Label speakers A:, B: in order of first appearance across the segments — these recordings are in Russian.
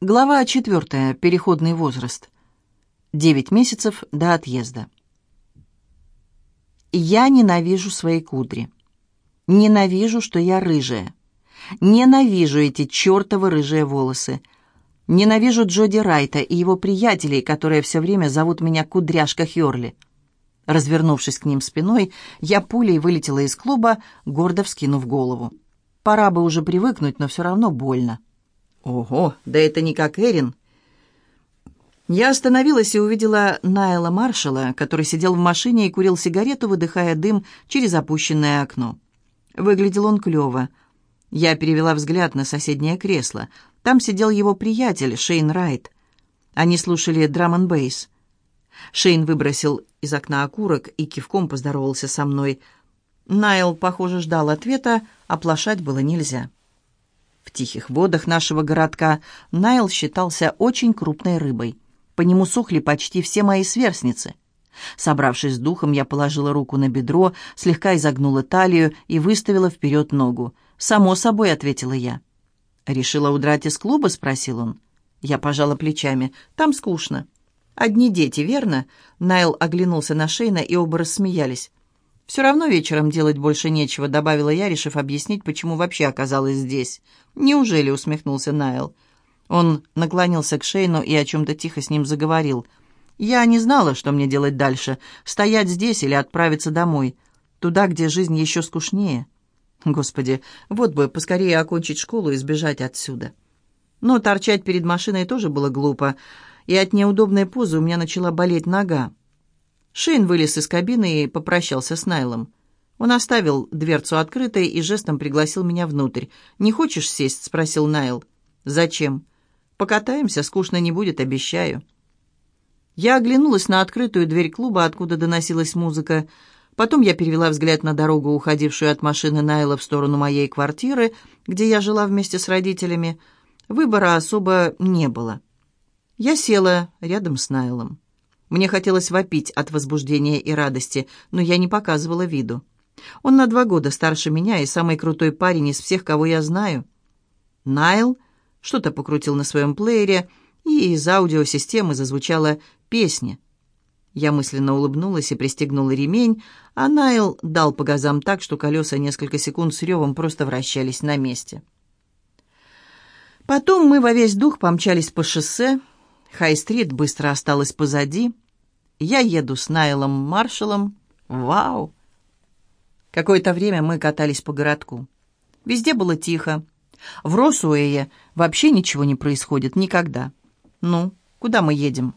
A: Глава четвертая. Переходный возраст. Девять месяцев до отъезда. Я ненавижу свои кудри. Ненавижу, что я рыжая. Ненавижу эти чертовы рыжие волосы. Ненавижу Джоди Райта и его приятелей, которые все время зовут меня Кудряшка Хёрли. Развернувшись к ним спиной, я пулей вылетела из клуба, гордо вскинув голову. Пора бы уже привыкнуть, но все равно больно. Ого, да это не как Эрин. Я остановилась и увидела Найла Маршала, который сидел в машине и курил сигарету, выдыхая дым через опущенное окно. Выглядел он клево. Я перевела взгляд на соседнее кресло. Там сидел его приятель, Шейн Райт. Они слушали драм н бейс Шейн выбросил из окна окурок и кивком поздоровался со мной. Найл, похоже, ждал ответа, оплошать было нельзя. В тихих водах нашего городка Найл считался очень крупной рыбой. По нему сохли почти все мои сверстницы. Собравшись с духом, я положила руку на бедро, слегка изогнула талию и выставила вперед ногу. «Само собой», — ответила я. «Решила удрать из клуба?» — спросил он. Я пожала плечами. «Там скучно». «Одни дети, верно?» Найл оглянулся на Шейна, и оба рассмеялись. «Все равно вечером делать больше нечего», — добавила я, решив объяснить, почему вообще оказалась здесь. «Неужели?» — усмехнулся Найл. Он наклонился к Шейну и о чем-то тихо с ним заговорил. «Я не знала, что мне делать дальше. Стоять здесь или отправиться домой. Туда, где жизнь еще скучнее. Господи, вот бы поскорее окончить школу и сбежать отсюда». Но торчать перед машиной тоже было глупо, и от неудобной позы у меня начала болеть нога. Шейн вылез из кабины и попрощался с Найлом. Он оставил дверцу открытой и жестом пригласил меня внутрь. «Не хочешь сесть?» — спросил Найл. «Зачем?» «Покатаемся, скучно не будет, обещаю». Я оглянулась на открытую дверь клуба, откуда доносилась музыка. Потом я перевела взгляд на дорогу, уходившую от машины Найла в сторону моей квартиры, где я жила вместе с родителями. Выбора особо не было. Я села рядом с Найлом. Мне хотелось вопить от возбуждения и радости, но я не показывала виду. Он на два года старше меня и самый крутой парень из всех, кого я знаю. Найл что-то покрутил на своем плеере, и из аудиосистемы зазвучала песня. Я мысленно улыбнулась и пристегнула ремень, а Найл дал по газам так, что колеса несколько секунд с ревом просто вращались на месте. Потом мы во весь дух помчались по шоссе. Хай-стрит быстро осталась позади. Я еду с Найлом Маршалом. Вау! Какое-то время мы катались по городку. Везде было тихо. В Росуэе вообще ничего не происходит, никогда. «Ну, куда мы едем?»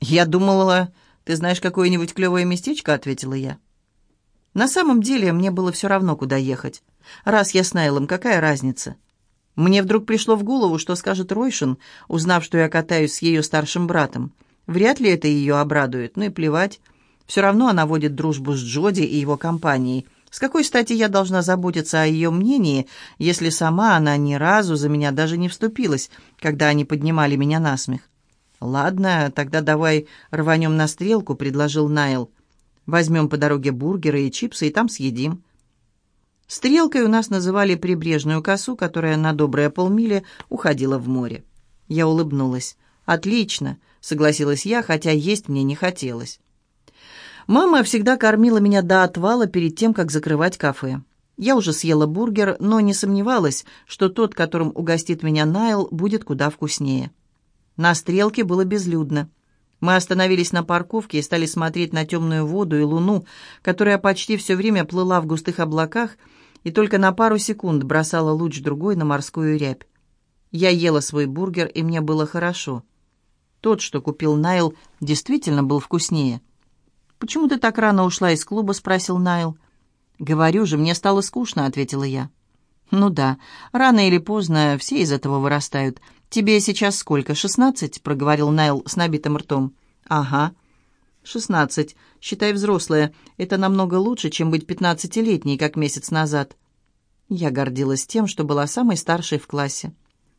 A: «Я думала, ты знаешь какое-нибудь клевое местечко», — ответила я. На самом деле мне было все равно, куда ехать. Раз я с Найлом, какая разница? Мне вдруг пришло в голову, что скажет Ройшин, узнав, что я катаюсь с ее старшим братом. Вряд ли это ее обрадует, ну и плевать. Все равно она водит дружбу с Джоди и его компанией. С какой стати я должна заботиться о ее мнении, если сама она ни разу за меня даже не вступилась, когда они поднимали меня на смех? «Ладно, тогда давай рванем на стрелку», — предложил Найл. «Возьмем по дороге бургеры и чипсы и там съедим». Стрелкой у нас называли прибрежную косу, которая на добрые полмили уходила в море. Я улыбнулась. «Отлично согласилась я, хотя есть мне не хотелось. Мама всегда кормила меня до отвала перед тем, как закрывать кафе. Я уже съела бургер, но не сомневалась, что тот, которым угостит меня Найл, будет куда вкуснее. На стрелке было безлюдно. Мы остановились на парковке и стали смотреть на темную воду и луну, которая почти все время плыла в густых облаках и только на пару секунд бросала луч другой на морскую рябь. Я ела свой бургер, и мне было хорошо. Тот, что купил Найл, действительно был вкуснее. «Почему ты так рано ушла из клуба?» — спросил Найл. «Говорю же, мне стало скучно», — ответила я. «Ну да, рано или поздно все из этого вырастают. Тебе сейчас сколько, шестнадцать?» — проговорил Найл с набитым ртом. «Ага». «Шестнадцать. Считай взрослая. Это намного лучше, чем быть пятнадцатилетней, как месяц назад». Я гордилась тем, что была самой старшей в классе.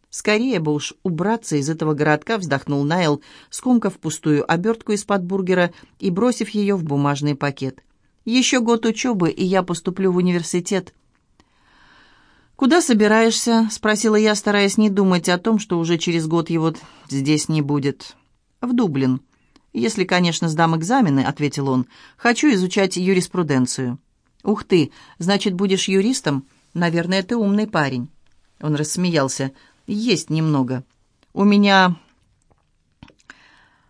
A: «Скорее бы уж убраться из этого городка», — вздохнул Найл, скомкав пустую обертку из-под бургера и бросив ее в бумажный пакет. «Еще год учебы, и я поступлю в университет». «Куда собираешься?» — спросила я, стараясь не думать о том, что уже через год его здесь не будет. «В Дублин. Если, конечно, сдам экзамены», — ответил он. «Хочу изучать юриспруденцию». «Ух ты, значит, будешь юристом? Наверное, ты умный парень». Он рассмеялся. «Есть немного. У меня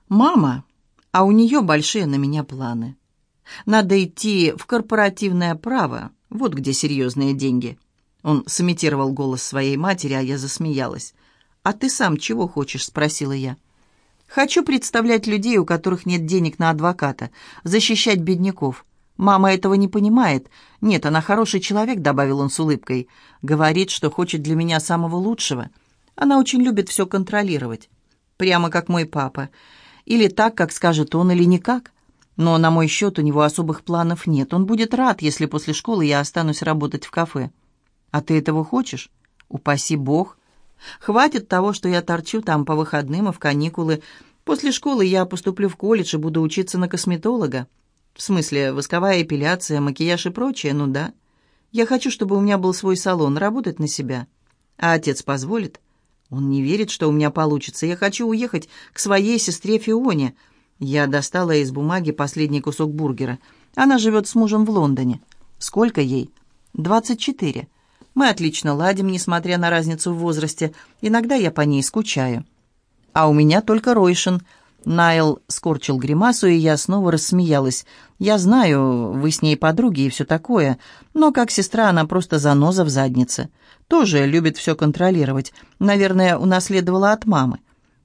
A: мама, а у нее большие на меня планы. Надо идти в корпоративное право, вот где серьезные деньги». Он сымитировал голос своей матери, а я засмеялась. «А ты сам чего хочешь?» — спросила я. «Хочу представлять людей, у которых нет денег на адвоката, защищать бедняков. Мама этого не понимает. Нет, она хороший человек», — добавил он с улыбкой. «Говорит, что хочет для меня самого лучшего. Она очень любит все контролировать. Прямо как мой папа. Или так, как скажет он, или никак. Но на мой счет у него особых планов нет. Он будет рад, если после школы я останусь работать в кафе». А ты этого хочешь? Упаси Бог. Хватит того, что я торчу там по выходным и в каникулы. После школы я поступлю в колледж и буду учиться на косметолога. В смысле, восковая эпиляция, макияж и прочее, ну да. Я хочу, чтобы у меня был свой салон, работать на себя. А отец позволит? Он не верит, что у меня получится. Я хочу уехать к своей сестре Фионе. Я достала из бумаги последний кусок бургера. Она живет с мужем в Лондоне. Сколько ей? Двадцать четыре. Мы отлично ладим, несмотря на разницу в возрасте. Иногда я по ней скучаю. А у меня только Ройшин. Найл скорчил гримасу, и я снова рассмеялась. «Я знаю, вы с ней подруги и все такое, но как сестра она просто заноза в заднице. Тоже любит все контролировать. Наверное, унаследовала от мамы.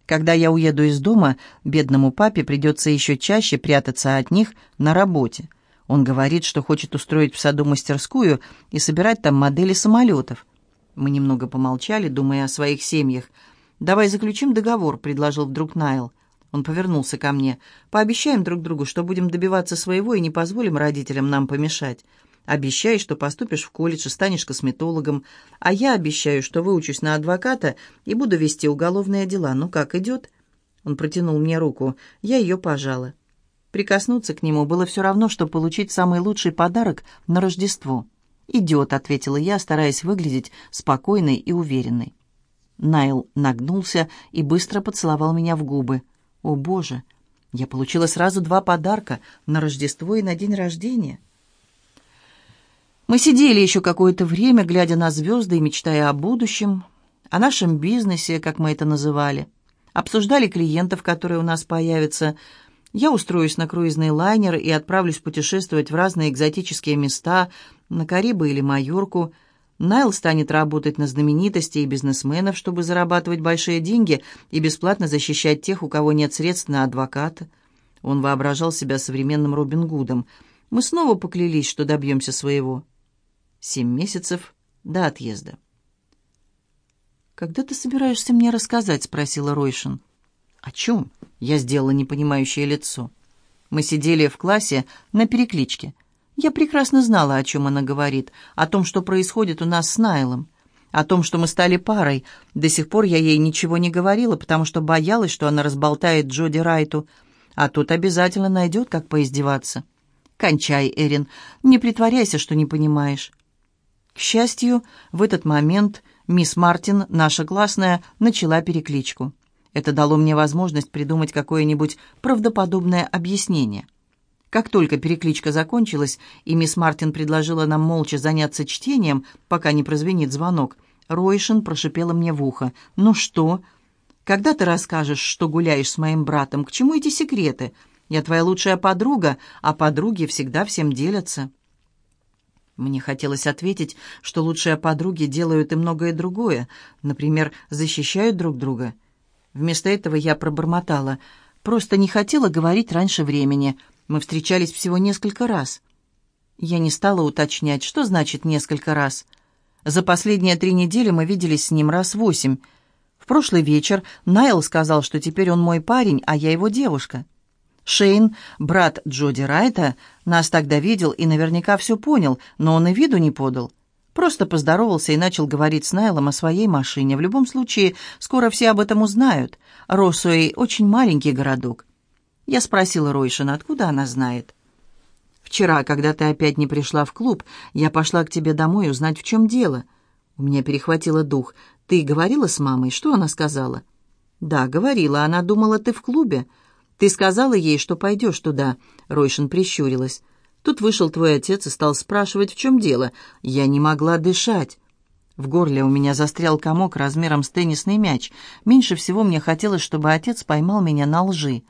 A: Когда я уеду из дома, бедному папе придется еще чаще прятаться от них на работе. Он говорит, что хочет устроить в саду мастерскую и собирать там модели самолетов. Мы немного помолчали, думая о своих семьях. «Давай заключим договор», — предложил вдруг Найл. Он повернулся ко мне. «Пообещаем друг другу, что будем добиваться своего и не позволим родителям нам помешать. Обещай, что поступишь в колледж и станешь косметологом, а я обещаю, что выучусь на адвоката и буду вести уголовные дела. Ну как, идет?» Он протянул мне руку. Я ее пожала. Прикоснуться к нему было все равно, что получить самый лучший подарок на Рождество. «Идет», — ответила я, стараясь выглядеть спокойной и уверенной. Найл нагнулся и быстро поцеловал меня в губы. «О, Боже! Я получила сразу два подарка — на Рождество и на день рождения». Мы сидели еще какое-то время, глядя на звезды и мечтая о будущем, о нашем бизнесе, как мы это называли. Обсуждали клиентов, которые у нас появятся, я устроюсь на круизный лайнер и отправлюсь путешествовать в разные экзотические места, на Карибы или Майорку. Найл станет работать на знаменитостей и бизнесменов, чтобы зарабатывать большие деньги и бесплатно защищать тех, у кого нет средств на адвоката. Он воображал себя современным Робин Гудом. Мы снова поклялись, что добьемся своего. Семь месяцев до отъезда. «Когда ты собираешься мне рассказать?» — спросила Ройшин. «О чем?» — я сделала непонимающее лицо. Мы сидели в классе на перекличке. Я прекрасно знала, о чем она говорит, о том, что происходит у нас с Найлом, о том, что мы стали парой. До сих пор я ей ничего не говорила, потому что боялась, что она разболтает Джоди Райту, а тут обязательно найдет, как поиздеваться. «Кончай, Эрин, не притворяйся, что не понимаешь». К счастью, в этот момент мисс Мартин, наша классная, начала перекличку. Это дало мне возможность придумать какое-нибудь правдоподобное объяснение. Как только перекличка закончилась, и мисс Мартин предложила нам молча заняться чтением, пока не прозвенит звонок, Ройшин прошипела мне в ухо. «Ну что? Когда ты расскажешь, что гуляешь с моим братом? К чему эти секреты? Я твоя лучшая подруга, а подруги всегда всем делятся». Мне хотелось ответить, что лучшие подруги делают и многое другое, например, защищают друг друга – Вместо этого я пробормотала. Просто не хотела говорить раньше времени. Мы встречались всего несколько раз. Я не стала уточнять, что значит «несколько раз». За последние три недели мы виделись с ним раз восемь. В прошлый вечер Найл сказал, что теперь он мой парень, а я его девушка. Шейн, брат Джоди Райта, нас тогда видел и наверняка все понял, но он и виду не подал. Просто поздоровался и начал говорить с Найлом о своей машине. В любом случае, скоро все об этом узнают. Росуэй — очень маленький городок. Я спросила Ройшина, откуда она знает. «Вчера, когда ты опять не пришла в клуб, я пошла к тебе домой узнать, в чем дело. У меня перехватило дух. «Ты говорила с мамой? Что она сказала?» «Да, говорила. Она думала, ты в клубе. Ты сказала ей, что пойдешь туда?» Ройшин прищурилась. Тут вышел твой отец и стал спрашивать, в чем дело. Я не могла дышать. В горле у меня застрял комок размером с теннисный мяч. Меньше всего мне хотелось, чтобы отец поймал меня на лжи.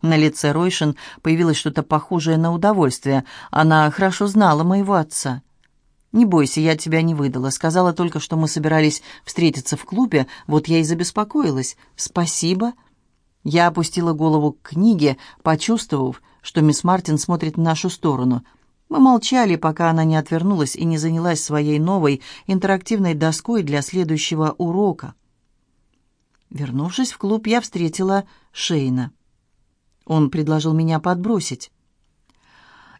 A: На лице Ройшин появилось что-то похожее на удовольствие. Она хорошо знала моего отца. «Не бойся, я тебя не выдала. Сказала только, что мы собирались встретиться в клубе, вот я и забеспокоилась. Спасибо». Я опустила голову к книге, почувствовав, что мисс Мартин смотрит в нашу сторону. Мы молчали, пока она не отвернулась и не занялась своей новой интерактивной доской для следующего урока. Вернувшись в клуб, я встретила Шейна. Он предложил меня подбросить.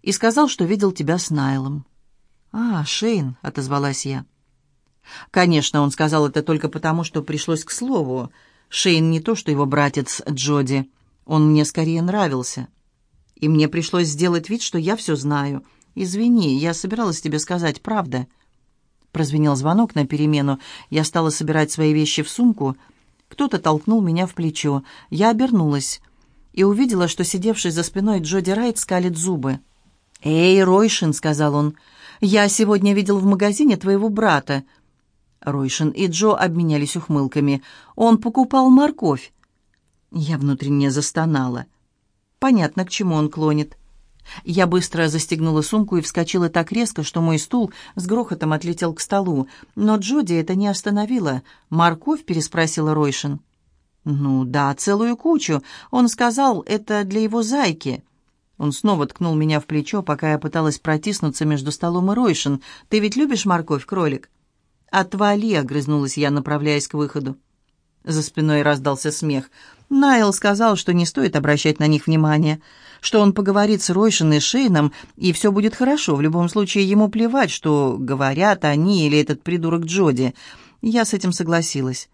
A: И сказал, что видел тебя с Найлом. «А, Шейн», — отозвалась я. Конечно, он сказал это только потому, что пришлось к слову. Шейн не то, что его братец Джоди. Он мне скорее нравился. И мне пришлось сделать вид, что я все знаю. Извини, я собиралась тебе сказать, правда. Прозвенел звонок на перемену. Я стала собирать свои вещи в сумку. Кто-то толкнул меня в плечо. Я обернулась и увидела, что сидевший за спиной Джоди Райт скалит зубы. «Эй, Ройшин», — сказал он, — «я сегодня видел в магазине твоего брата». Ройшин и Джо обменялись ухмылками. «Он покупал морковь». Я внутренне застонала. Понятно, к чему он клонит. Я быстро застегнула сумку и вскочила так резко, что мой стул с грохотом отлетел к столу. Но Джоди это не остановило. «Морковь?» — переспросила Ройшин. «Ну да, целую кучу. Он сказал, это для его зайки». Он снова ткнул меня в плечо, пока я пыталась протиснуться между столом и Ройшин. «Ты ведь любишь морковь, кролик?» «Отвали!» — огрызнулась я, направляясь к выходу. За спиной раздался смех. Найл сказал, что не стоит обращать на них внимания, что он поговорит с Ройшин и Шейном, и все будет хорошо. В любом случае, ему плевать, что говорят они или этот придурок Джоди. Я с этим согласилась.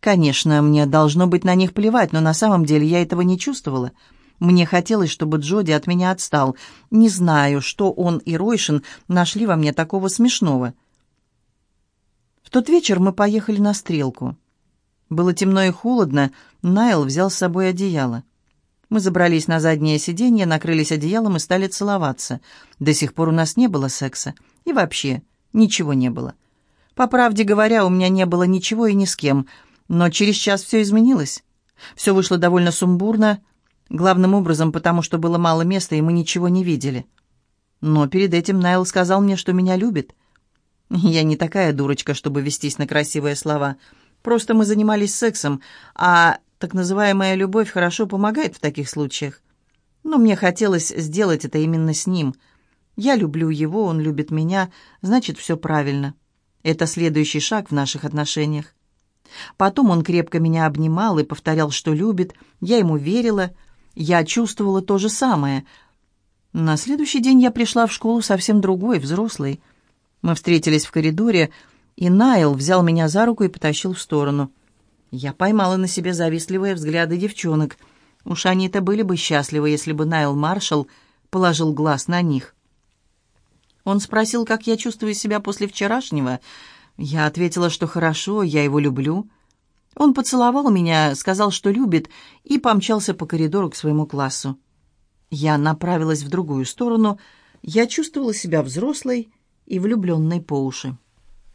A: Конечно, мне должно быть на них плевать, но на самом деле я этого не чувствовала. Мне хотелось, чтобы Джоди от меня отстал. Не знаю, что он и Ройшин нашли во мне такого смешного. В тот вечер мы поехали на стрелку. Было темно и холодно, Найл взял с собой одеяло. Мы забрались на заднее сиденье, накрылись одеялом и стали целоваться. До сих пор у нас не было секса. И вообще, ничего не было. По правде говоря, у меня не было ничего и ни с кем. Но через час все изменилось. Все вышло довольно сумбурно, главным образом потому, что было мало места, и мы ничего не видели. Но перед этим Найл сказал мне, что меня любит. Я не такая дурочка, чтобы вестись на красивые слова — Просто мы занимались сексом, а так называемая любовь хорошо помогает в таких случаях. Но мне хотелось сделать это именно с ним. Я люблю его, он любит меня, значит, все правильно. Это следующий шаг в наших отношениях. Потом он крепко меня обнимал и повторял, что любит. Я ему верила. Я чувствовала то же самое. На следующий день я пришла в школу совсем другой, взрослой. Мы встретились в коридоре, и Найл взял меня за руку и потащил в сторону. Я поймала на себе завистливые взгляды девчонок. Уж они-то были бы счастливы, если бы Найл Маршалл положил глаз на них. Он спросил, как я чувствую себя после вчерашнего. Я ответила, что хорошо, я его люблю. Он поцеловал меня, сказал, что любит, и помчался по коридору к своему классу. Я направилась в другую сторону. Я чувствовала себя взрослой и влюбленной по уши.